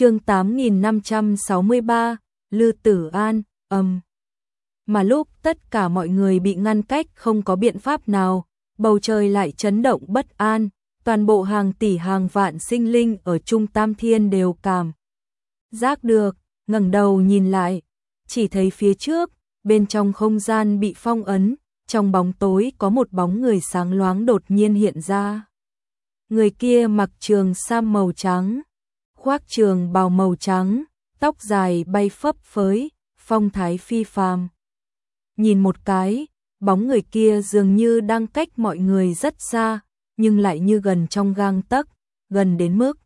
chương 8563, Lư Tử An, âm. Mà lúc tất cả mọi người bị ngăn cách không có biện pháp nào, bầu trời lại chấn động bất an, toàn bộ hàng tỷ hàng vạn sinh linh ở Trung Tam Thiên đều cảm. Giác được, ngẩng đầu nhìn lại, chỉ thấy phía trước, bên trong không gian bị phong ấn, trong bóng tối có một bóng người sáng loáng đột nhiên hiện ra. Người kia mặc trường sam màu trắng, khoác trường bào màu trắng, tóc dài bay phấp phới, phong thái phi phàm. Nhìn một cái, bóng người kia dường như đang cách mọi người rất xa, nhưng lại như gần trong gang tấc, gần đến mức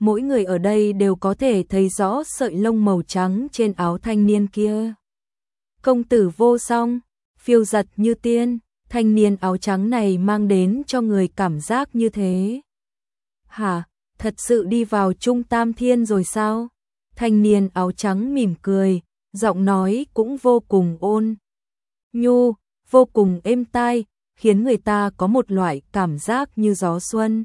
mỗi người ở đây đều có thể thấy rõ sợi lông màu trắng trên áo thanh niên kia. Công tử vô song, phiêu giật như tiên, thanh niên áo trắng này mang đến cho người cảm giác như thế. Hả, thật sự đi vào trung tam thiên rồi sao? Thanh niên áo trắng mỉm cười, giọng nói cũng vô cùng ôn. Nhu, vô cùng êm tai, khiến người ta có một loại cảm giác như gió xuân.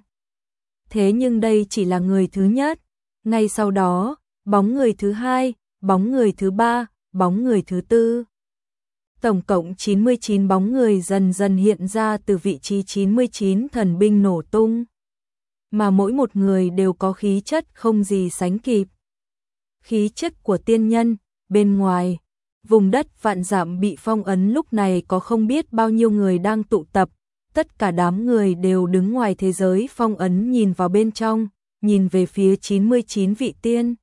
Thế nhưng đây chỉ là người thứ nhất, ngay sau đó, bóng người thứ hai, bóng người thứ ba, bóng người thứ tư. Tổng cộng 99 bóng người dần dần hiện ra từ vị trí 99 thần binh nổ tung. Mà mỗi một người đều có khí chất không gì sánh kịp. Khí chất của tiên nhân, bên ngoài, vùng đất vạn dặm bị phong ấn lúc này có không biết bao nhiêu người đang tụ tập, tất cả đám người đều đứng ngoài thế giới phong ấn nhìn vào bên trong, nhìn về phía 99 vị tiên.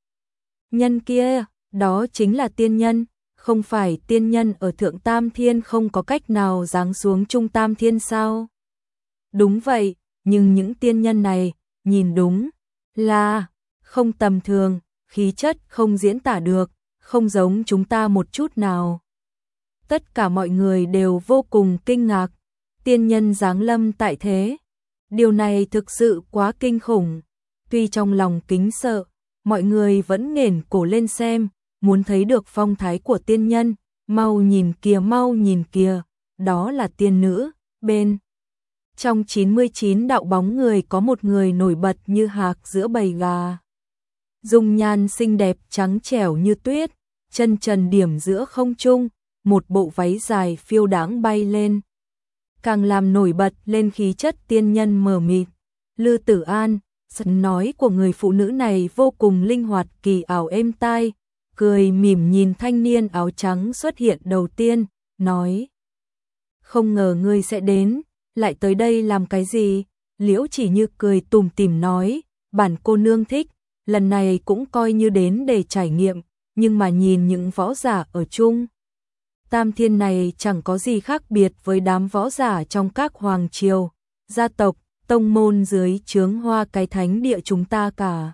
Nhân kia, đó chính là tiên nhân, không phải tiên nhân ở Thượng Tam Thiên không có cách nào giáng xuống Trung Tam Thiên sao? Đúng vậy, nhưng những tiên nhân này, nhìn đúng, là không tầm thường, khí chất không diễn tả được, không giống chúng ta một chút nào. Tất cả mọi người đều vô cùng kinh ngạc, tiên nhân giáng lâm tại thế. Điều này thực sự quá kinh khủng. Tuy trong lòng kính sợ, mọi người vẫn nghển cổ lên xem, muốn thấy được phong thái của tiên nhân, mau nhìn kìa mau nhìn kìa, đó là tiên nữ, bên. Trong 99 đạo bóng người có một người nổi bật như hạc giữa bầy gà. Dung nhan xinh đẹp trắng trẻo như tuyết, chân trần điểm giữa không trung, một bộ váy dài phiêu đáng bay lên. Càng làm nổi bật lên khí chất tiên nhân mờ mịt. Lư Tử An, giọng nói của người phụ nữ này vô cùng linh hoạt kỳ ảo êm tai, cười mỉm nhìn thanh niên áo trắng xuất hiện đầu tiên, nói. Không ngờ ngươi sẽ đến, lại tới đây làm cái gì? Liễu chỉ như cười tùm tìm nói, bản cô nương thích, lần này cũng coi như đến để trải nghiệm, nhưng mà nhìn những võ giả ở chung. Tam thiên này chẳng có gì khác biệt với đám võ giả trong các hoàng triều, gia tộc, tông môn dưới chướng hoa cái thánh địa chúng ta cả.